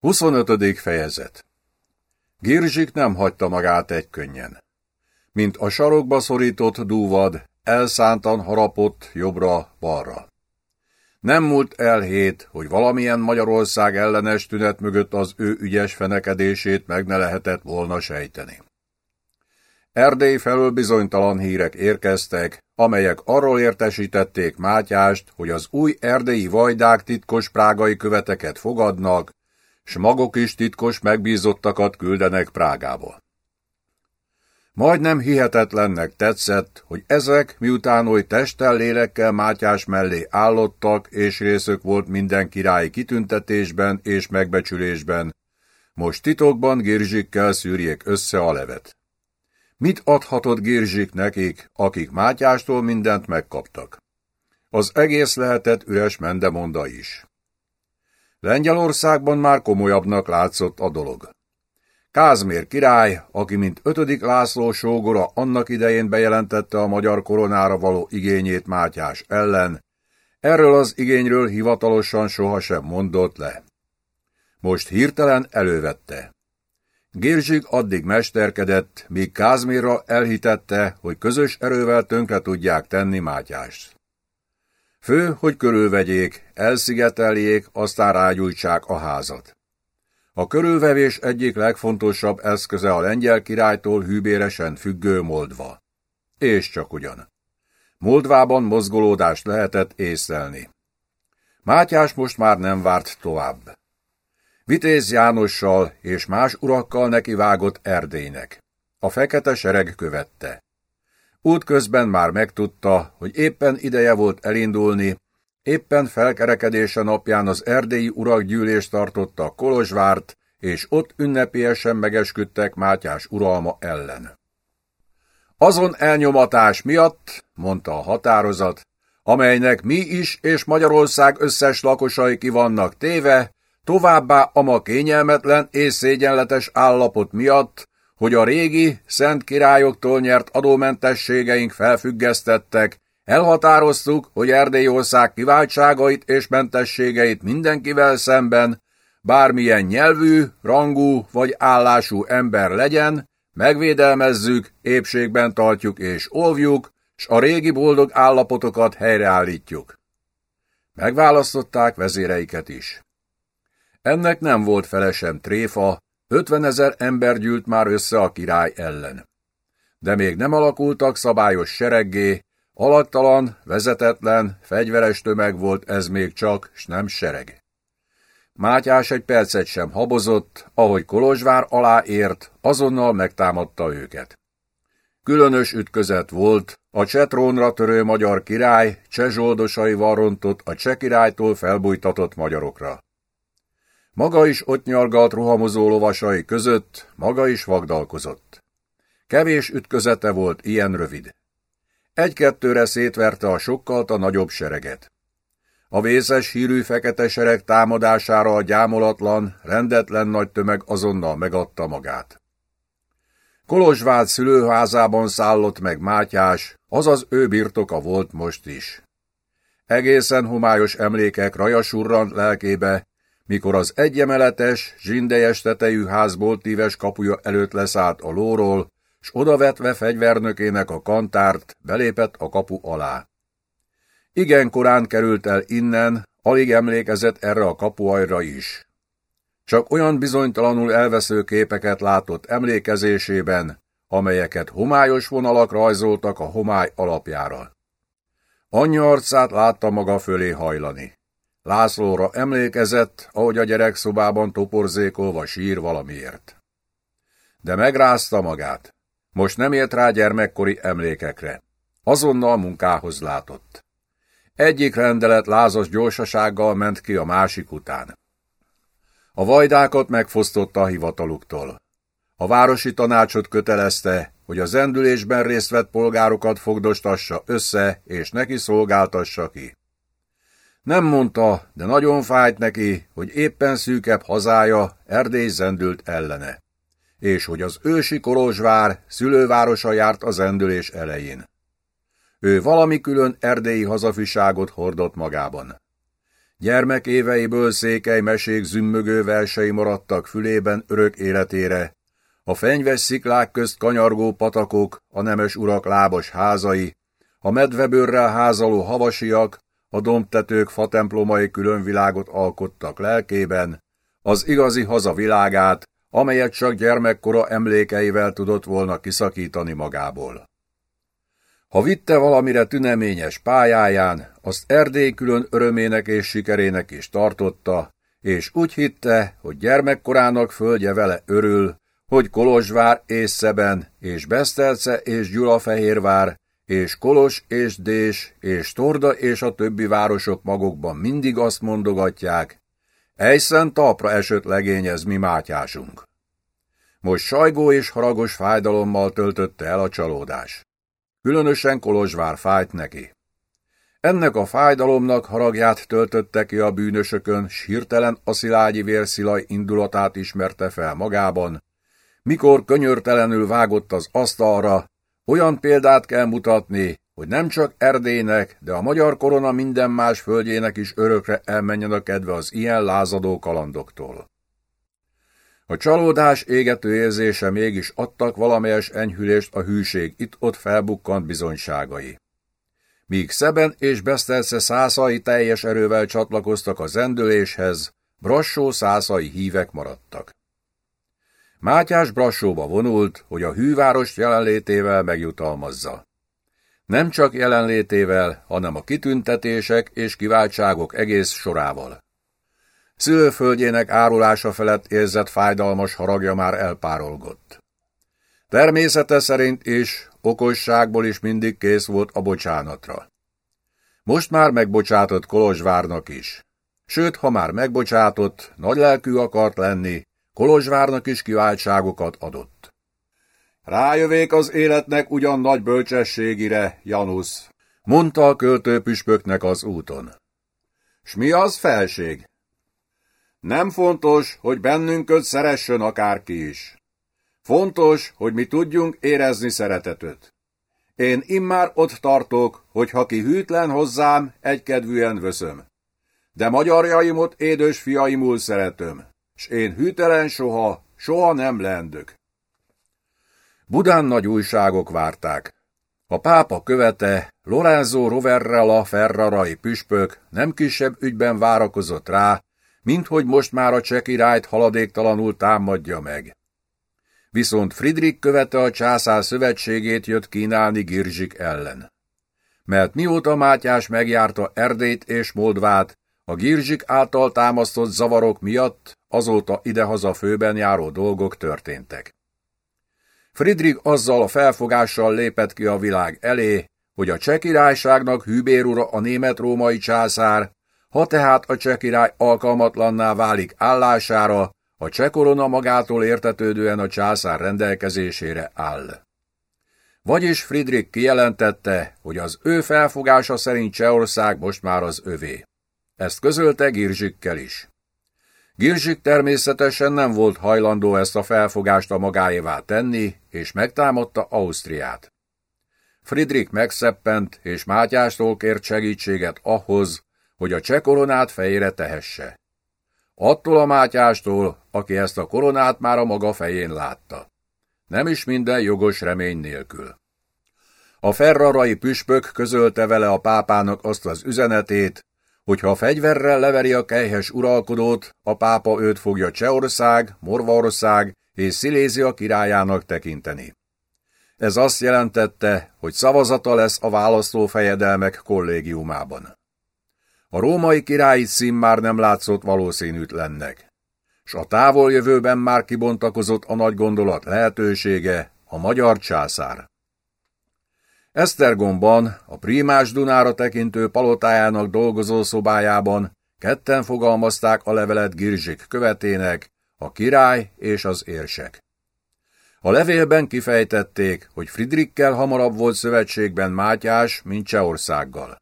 25. fejezet Girzsik nem hagyta magát egykönnyen. Mint a sarokba szorított dúvad, elszántan harapott jobbra-balra. Nem múlt el hét, hogy valamilyen Magyarország ellenes tünet mögött az ő ügyes fenekedését meg ne lehetett volna sejteni. Erdély felől bizonytalan hírek érkeztek, amelyek arról értesítették Mátyást, hogy az új erdélyi vajdák titkos prágai követeket fogadnak, s magok is titkos megbízottakat küldenek Prágába. Majdnem hihetetlennek tetszett, hogy ezek, miután oly testtel lélekkel Mátyás mellé állottak, és részök volt minden királyi kitüntetésben és megbecsülésben, most titokban Girzsikkel szűrjék össze a levet. Mit adhatott Girzsik nekik, akik Mátyástól mindent megkaptak? Az egész lehetett üres mendemonda is. Lengyelországban már komolyabbnak látszott a dolog. Kázmér király, aki mint ötödik László sógora annak idején bejelentette a magyar koronára való igényét Mátyás ellen, erről az igényről hivatalosan sohasem mondott le. Most hirtelen elővette. Gérzsik addig mesterkedett, míg Kázmérra elhitette, hogy közös erővel tönkre tudják tenni Mátyást. Fő, hogy körülvegyék, elszigeteljék, aztán rágyújtsák a házat. A körülvevés egyik legfontosabb eszköze a lengyel királytól hűbéresen függő Moldva. És csak ugyan. Moldvában mozgolódást lehetett észlelni. Mátyás most már nem várt tovább. Vitéz Jánossal és más urakkal nekivágott Erdélynek. A fekete sereg követte. Útközben már megtudta, hogy éppen ideje volt elindulni, éppen felkerekedése napján az erdélyi urak gyűlést tartotta Kolozsvárt, és ott ünnepélyesen megesküdtek Mátyás uralma ellen. Azon elnyomatás miatt, mondta a határozat, amelynek mi is és Magyarország összes lakosai ki vannak téve, továbbá a ma kényelmetlen és szégyenletes állapot miatt, hogy a régi, szent királyoktól nyert adómentességeink felfüggesztettek, elhatároztuk, hogy Erdélyország kiváltságait és mentességeit mindenkivel szemben, bármilyen nyelvű, rangú vagy állású ember legyen, megvédelmezzük, épségben tartjuk és óvjuk, s a régi boldog állapotokat helyreállítjuk. Megválasztották vezéreiket is. Ennek nem volt felesem tréfa, Ötvenezer ember gyűlt már össze a király ellen. De még nem alakultak szabályos sereggé, alaktalan, vezetetlen, fegyveres tömeg volt ez még csak, s nem sereg. Mátyás egy percet sem habozott, ahogy Kolozsvár alá ért, azonnal megtámadta őket. Különös ütközet volt, a csetrónra törő magyar király csezsoldosaival rontott a cseh királytól felbújtatott magyarokra. Maga is ott nyargalt rohamozó lovasai között, maga is vagdalkozott. Kevés ütközete volt ilyen rövid. Egy-kettőre szétverte a sokkal a nagyobb sereget. A vészes hírű fekete sereg támadására a gyámolatlan, rendetlen nagy tömeg azonnal megadta magát. Kolozsvád szülőházában szállott meg Mátyás, azaz ő birtoka volt most is. Egészen homályos emlékek rajasurrant lelkébe, mikor az egyemeletes, zsindejes tetejű házból tíves kapuja előtt leszállt a lóról, s odavetve fegyvernökének a kantárt, belépett a kapu alá. Igen korán került el innen, alig emlékezett erre a kapuajra is. Csak olyan bizonytalanul elvesző képeket látott emlékezésében, amelyeket homályos vonalak rajzoltak a homály alapjára. Anyja arcát látta maga fölé hajlani. Lászlóra emlékezett, ahogy a gyerekszobában toporzékolva sír valamiért. De megrázta magát. Most nem ért rá gyermekkori emlékekre. Azonnal munkához látott. Egyik rendelet lázas gyorsasággal ment ki a másik után. A vajdákat megfosztotta a hivataluktól. A városi tanácsot kötelezte, hogy a zendülésben részt vett polgárokat fogdostassa össze, és neki szolgáltassa ki. Nem mondta, de nagyon fájt neki, hogy éppen szűkebb hazája Erdély zendült ellene, és hogy az ősi Kolozsvár szülővárosa járt a zendülés elején. Ő valami külön erdélyi hazafiságot hordott magában. Gyermek éveiből székely mesék zümmögő versei maradtak fülében örök életére. A fenyves sziklák közt kanyargó patakok, a nemes urak lábas házai, a medvebőrrel házaló havasiak, a dombtetők fatemplomai különvilágot alkottak lelkében, az igazi haza világát, amelyet csak gyermekkora emlékeivel tudott volna kiszakítani magából. Ha vitte valamire tüneményes pályáján, azt Erdély külön örömének és sikerének is tartotta, és úgy hitte, hogy gyermekkorának földje vele örül, hogy Kolozsvár és Szeben, és Besztelce és Gyulafehérvár, és Kolos és Dés, és Torda és a többi városok magukban mindig azt mondogatják, Ejszen talpra esött legényez mi mátyásunk. Most sajgó és haragos fájdalommal töltötte el a csalódás. Különösen Kolozsvár fájt neki. Ennek a fájdalomnak haragját töltötte ki a bűnösökön, s hirtelen a szilágyi vérszilaj indulatát ismerte fel magában, mikor könyörtelenül vágott az asztalra, olyan példát kell mutatni, hogy nem csak Erdélynek, de a magyar korona minden más földjének is örökre elmenjen a kedve az ilyen lázadó kalandoktól. A csalódás égető érzése mégis adtak valamelyes enyhülést a hűség itt-ott felbukkant bizonyságai. Míg Szeben és Beszterce szászai teljes erővel csatlakoztak a zendüléshez, Brassó szászai hívek maradtak. Mátyás Brassóba vonult, hogy a hűvárost jelenlétével megjutalmazza. Nem csak jelenlétével, hanem a kitüntetések és kiváltságok egész sorával. Szülőföldjének árulása felett érzett fájdalmas haragja már elpárolgott. Természete szerint is, okosságból is mindig kész volt a bocsánatra. Most már megbocsátott Kolozsvárnak is. Sőt, ha már megbocsátott, nagylelkű akart lenni, Kolozsvárnak is kiváltságokat adott. Rájövék az életnek ugyan nagy bölcsességire, Janusz, mondta a költőpüspöknek az úton. S mi az felség? Nem fontos, hogy bennünköt szeressen akárki is. Fontos, hogy mi tudjunk érezni szeretetet. Én immár ott tartok, hogy ha ki hűtlen hozzám, egykedvűen vöszöm. De magyarjaimot édös fiaimul szeretöm, s én hűtelen soha, soha nem lendök. Budán nagy újságok várták. A pápa követe, Lorenzo Roverrella Ferrarai püspök nem kisebb ügyben várakozott rá, mint hogy most már a cseh királyt haladéktalanul támadja meg. Viszont Friedrich követe a császár szövetségét jött kínálni Girzsik ellen. Mert mióta Mátyás megjárta Erdét és Moldvát, a Girzsik által támasztott zavarok miatt azóta idehaza főben járó dolgok történtek. Friedrich azzal a felfogással lépett ki a világ elé, hogy a cseh királyságnak hűbérura a német-római császár, ha tehát a cseh király alkalmatlanná válik állására, a cseh korona magától értetődően a császár rendelkezésére áll. Vagyis Friedrich kijelentette, hogy az ő felfogása szerint Csehország most már az övé. Ezt közölte Girzsikkel is. Girzsik természetesen nem volt hajlandó ezt a felfogást a magáévá tenni, és megtámadta Ausztriát. Friedrich megszeppent, és Mátyástól kért segítséget ahhoz, hogy a cseh koronát fejére tehesse. Attól a Mátyástól, aki ezt a koronát már a maga fején látta. Nem is minden jogos remény nélkül. A ferrarai püspök közölte vele a pápának azt az üzenetét, hogy ha fegyverrel leveri a kejhes uralkodót, a pápa őt fogja Csehország, Morvaország és Szilézia királyának tekinteni. Ez azt jelentette, hogy szavazata lesz a választó fejedelmek kollégiumában. A római királyi cím már nem látszott valószínűtlennek, s a távoljövőben már kibontakozott a nagy gondolat lehetősége, a magyar császár. Esztergomban, a prímás Dunára tekintő palotájának dolgozó szobájában ketten fogalmazták a levelet Girzsik követének, a király és az érsek. A levélben kifejtették, hogy Friedrichkel hamarabb volt szövetségben Mátyás, mint Csehországgal.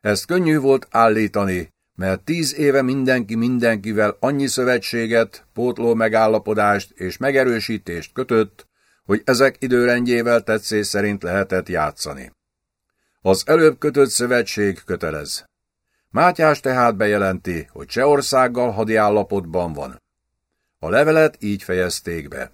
Ezt könnyű volt állítani, mert tíz éve mindenki mindenkivel annyi szövetséget, pótló megállapodást és megerősítést kötött, hogy ezek időrendjével tetszés szerint lehetett játszani. Az előbb kötött szövetség kötelez. Mátyás tehát bejelenti, hogy Csehországgal hadi állapotban van. A levelet így fejezték be.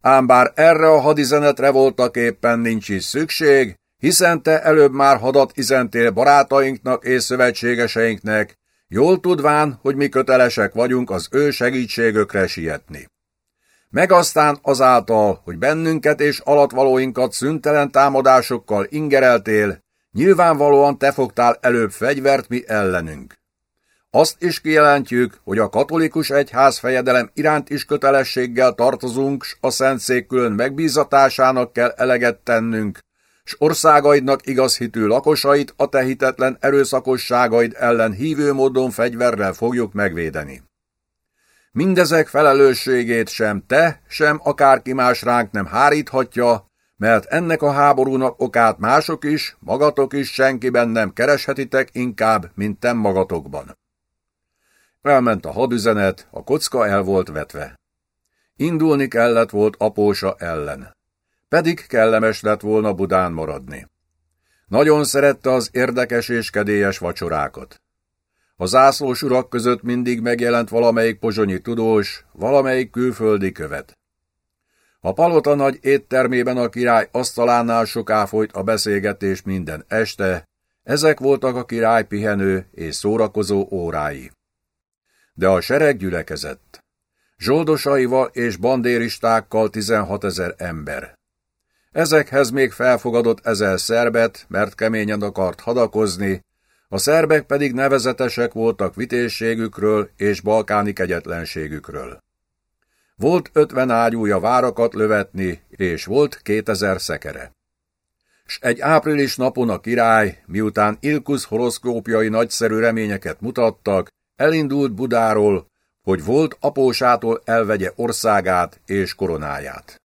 Ám bár erre a hadizenetre voltak éppen nincs is szükség, hiszen te előbb már hadat izentél barátainknak és szövetségeseinknek, jól tudván, hogy mi kötelesek vagyunk az ő segítségökre sietni. Meg aztán azáltal, hogy bennünket és alatvalóinkat szüntelen támadásokkal ingereltél, nyilvánvalóan te fogtál előbb fegyvert mi ellenünk. Azt is kijelentjük, hogy a katolikus egyház fejedelem iránt is kötelességgel tartozunk, s a Szentszék külön megbízatásának kell eleget tennünk, s országaidnak igazhitű lakosait a te hitetlen erőszakosságaid ellen hívő módon fegyverrel fogjuk megvédeni. Mindezek felelősségét sem te, sem akárki más ránk nem háríthatja, mert ennek a háborúnak okát mások is, magatok is senkiben nem kereshetitek inkább, mint tem magatokban. Elment a hadüzenet, a kocka el volt vetve. Indulni kellett volt apósa ellen. Pedig kellemes lett volna Budán maradni. Nagyon szerette az érdekes és kedélyes vacsorákat. A zászlós urak között mindig megjelent valamelyik pozsonyi tudós, valamelyik külföldi követ. A palota nagy éttermében a király asztalánál soká folyt a beszélgetés minden este, ezek voltak a király pihenő és szórakozó órái. De a sereg gyülekezett. Zsoldosaival és bandéristákkal 16 ezer ember. Ezekhez még felfogadott ezer szerbet, mert keményen akart hadakozni, a szerbek pedig nevezetesek voltak vitézségükről és balkáni kegyetlenségükről. Volt ötven ágyúja várakat lövetni, és volt kétezer szekere. S egy április napon a király, miután Ilkusz horoszkópjai nagyszerű reményeket mutattak, elindult Budáról, hogy volt apósától elvegye országát és koronáját.